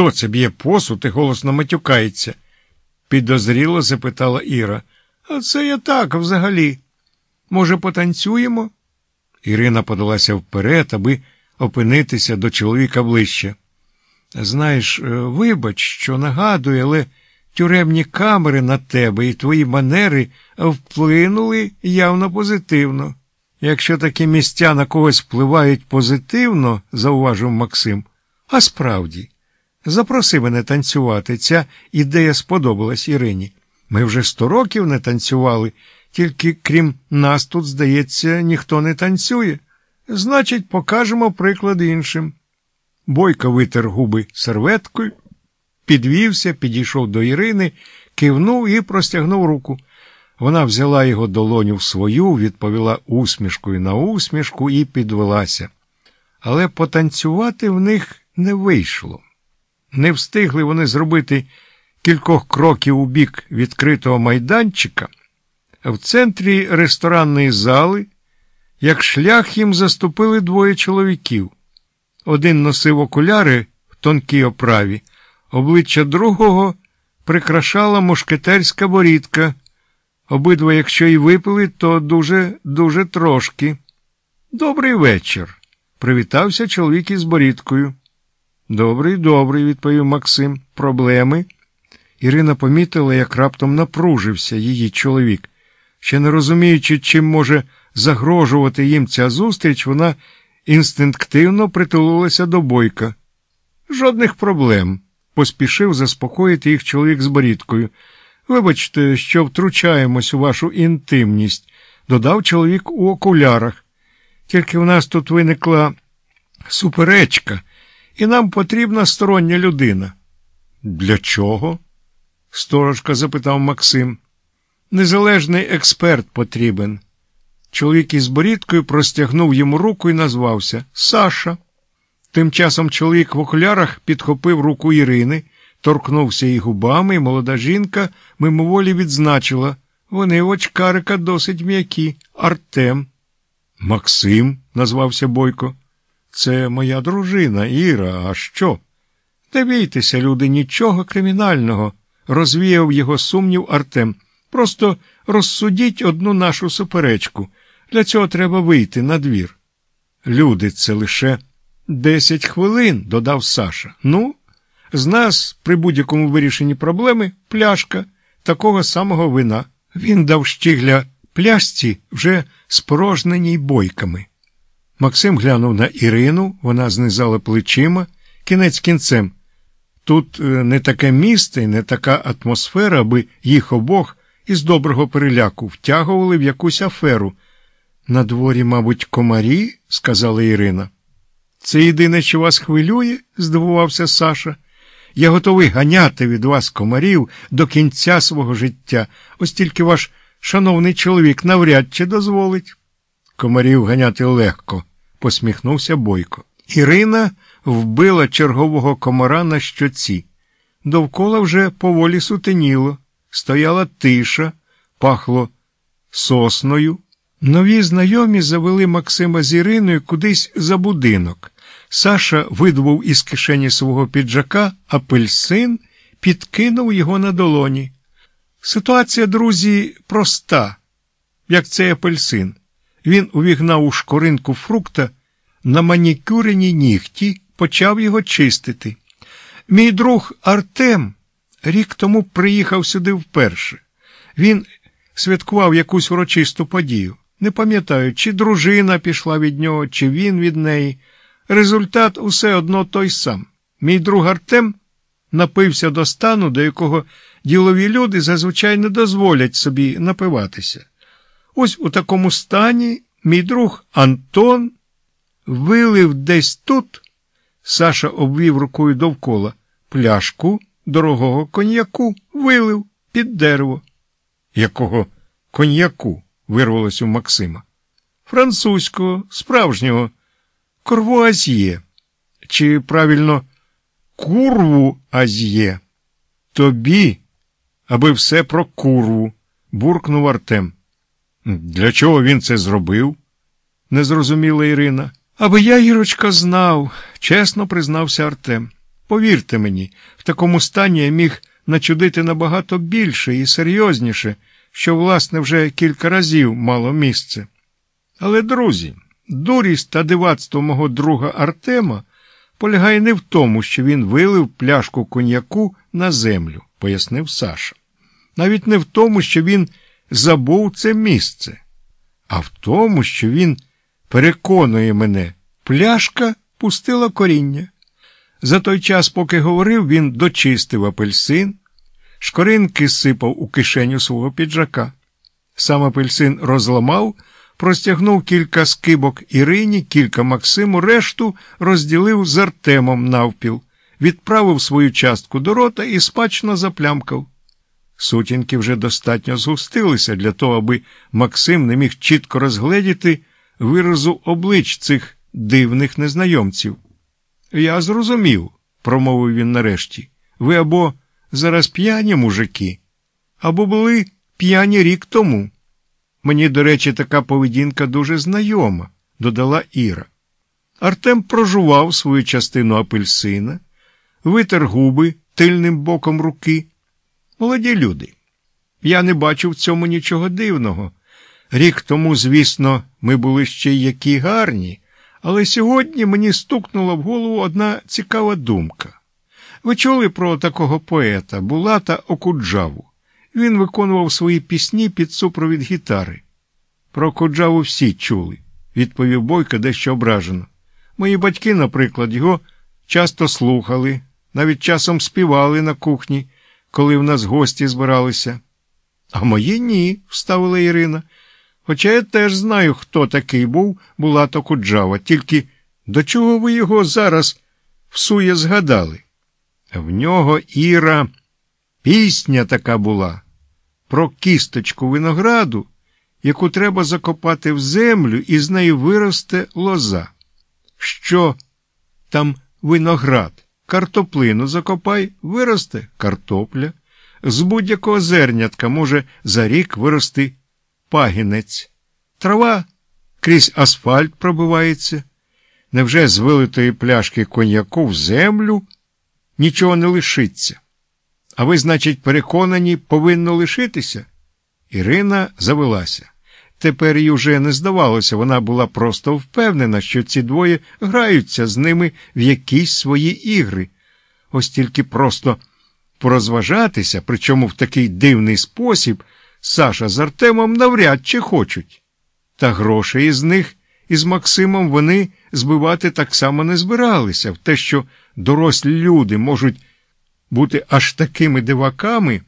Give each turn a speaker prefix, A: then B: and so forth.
A: Хто це б'є посуд і голосно матюкається? підозріло запитала Іра. А це я так взагалі. Може, потанцюємо? Ірина подалася вперед, аби опинитися до чоловіка ближче. Знаєш, е, вибач, що нагадую, але тюремні камери на тебе і твої манери вплинули явно позитивно. Якщо такі місця на когось впливають позитивно, зауважив Максим, а справді, запроси мене танцювати. Ця ідея сподобалась Ірині. Ми вже сто років не танцювали, тільки крім нас тут, здається, ніхто не танцює. Значить, покажемо приклад іншим. Бойко витер губи серветкою, підвівся, підійшов до Ірини, кивнув і простягнув руку. Вона взяла його долоню в свою, відповіла усмішкою на усмішку і підвелася. Але потанцювати в них не вийшло. Не встигли вони зробити кількох кроків у бік відкритого майданчика, в центрі ресторанної зали, як шлях їм заступили двоє чоловіків. Один носив окуляри в тонкій оправі, обличчя другого прикрашала мушкетерська борідка. Обидва, якщо й випили, то дуже, дуже трошки. Добрий вечір, привітався чоловік із борідкою. Добрий, добрий, відповів Максим. Проблеми? Ірина помітила, як раптом напружився її чоловік. Ще не розуміючи, чим може загрожувати їм ця зустріч, вона інстинктивно притулилася до бойка. Жодних проблем, поспішив заспокоїти їх чоловік з борідкою. Вибачте, що втручаємось у вашу інтимність, додав чоловік у окулярах. Тільки в нас тут виникла суперечка, і нам потрібна стороння людина. Для чого? сторожка запитав Максим. Незалежний експерт потрібен. Чоловік із борідкою простягнув йому руку і назвався Саша. Тим часом чоловік в окулярах підхопив руку Ірини, торкнувся її губами, і молода жінка мимоволі відзначила вони в очкарика досить м'які. Артем. Максим, назвався Бойко. Це моя дружина, Іра, а що? Не бійтеся, люди, нічого кримінального, розвіяв його сумнів Артем. Просто розсудіть одну нашу суперечку. Для цього треба вийти на двір. Люди, це лише десять хвилин, додав Саша. Ну, з нас при будь-якому вирішенні проблеми пляшка такого самого вина. Він дав щігля пляшці вже спорожненій бойками. Максим глянув на Ірину, вона знизала плечима, кінець кінцем. Тут е, не таке місце і не така атмосфера, аби їх обох із доброго переляку втягували в якусь аферу. На дворі, мабуть, комарі, сказала Ірина. Це єдине, що вас хвилює? здивувався Саша. Я готовий ганяти від вас комарів до кінця свого життя, ось тільки ваш шановний чоловік навряд чи дозволить. Комарів ганяти легко, посміхнувся Бойко. Ірина вбила чергового комара на щоці. Довкола вже поволі сутеніло, стояла тиша, пахло сосною. Нові знайомі завели Максима з Іриною кудись за будинок. Саша видвув із кишені свого піджака апельсин, підкинув його на долоні. Ситуація, друзі, проста, як цей апельсин. Він увігнав у шкоринку фрукта на манікюрені нігті, почав його чистити. Мій друг Артем рік тому приїхав сюди вперше. Він святкував якусь урочисту подію. Не пам'ятаю, чи дружина пішла від нього, чи він від неї. Результат усе одно той сам. Мій друг Артем напився до стану, до якого ділові люди зазвичай не дозволять собі напиватися. Ось у такому стані мій друг Антон вилив десь тут, Саша обвів рукою довкола, пляшку дорогого коньяку вилив під дерево. Якого коньяку? вирвалось у Максима. Французького, справжнього, корвуазьє. Чи правильно курву азьє? Тобі, аби все про курву, буркнув Артем. Для чого він це зробив? не зрозуміла Ірина. Аби я, Ірочка, знав, чесно признався Артем. Повірте мені, в такому стані я міг начудити набагато більше і серйозніше, що, власне, вже кілька разів мало місце. Але, друзі, дурість та дивацтво мого друга Артема полягає не в тому, що він вилив пляшку коньяку на землю, пояснив Саша. Навіть не в тому, що він забув це місце, а в тому, що він переконує мене, пляшка пустила коріння. За той час, поки говорив, він дочистив апельсин, шкоринки сипав у кишеню свого піджака. Сам апельсин розламав, простягнув кілька скибок Ірині, кілька Максиму, решту розділив з Артемом навпіл, відправив свою частку до рота і спачно заплямкав. Сутінки вже достатньо згустилися для того, аби Максим не міг чітко розгледіти виразу облич цих дивних незнайомців. Я зрозумів, промовив він нарешті. Ви або зараз п'яні мужики, або були п'яні рік тому. Мені, до речі, така поведінка дуже знайома, додала Іра. Артем прожував свою частину апельсина, витер губи тильним боком руки. Молоді люди. Я не бачу в цьому нічого дивного. Рік тому, звісно, ми були ще які гарні, але сьогодні мені стукнула в голову одна цікава думка. Ви чули про такого поета Булата Окуджаву? Він виконував свої пісні під супровід гітари. Про Окуджаву всі чули, відповів Бойко дещо ображено. Мої батьки, наприклад, його часто слухали, навіть часом співали на кухні, коли в нас гості збиралися. А мої ні, вставила Ірина. Хоча я теж знаю, хто такий був Булато Куджава, тільки до чого ви його зараз всує згадали? В нього Іра пісня така була про кісточку винограду, яку треба закопати в землю, і з неї виросте лоза. Що там виноград? Картоплину закопай, виросте картопля. З будь-якого зернятка може за рік вирости пагінець. Трава крізь асфальт пробивається. Невже з вилитої пляшки коньяку в землю нічого не лишиться? А ви, значить, переконані, повинно лишитися? Ірина завелася. Тепер їй уже не здавалося, вона була просто впевнена, що ці двоє граються з ними в якісь свої ігри. Ось тільки просто порозважатися, причому в такий дивний спосіб, Саша з Артемом навряд чи хочуть. Та грошей із них із Максимом вони збивати так само не збиралися в те, що дорослі люди можуть бути аж такими диваками.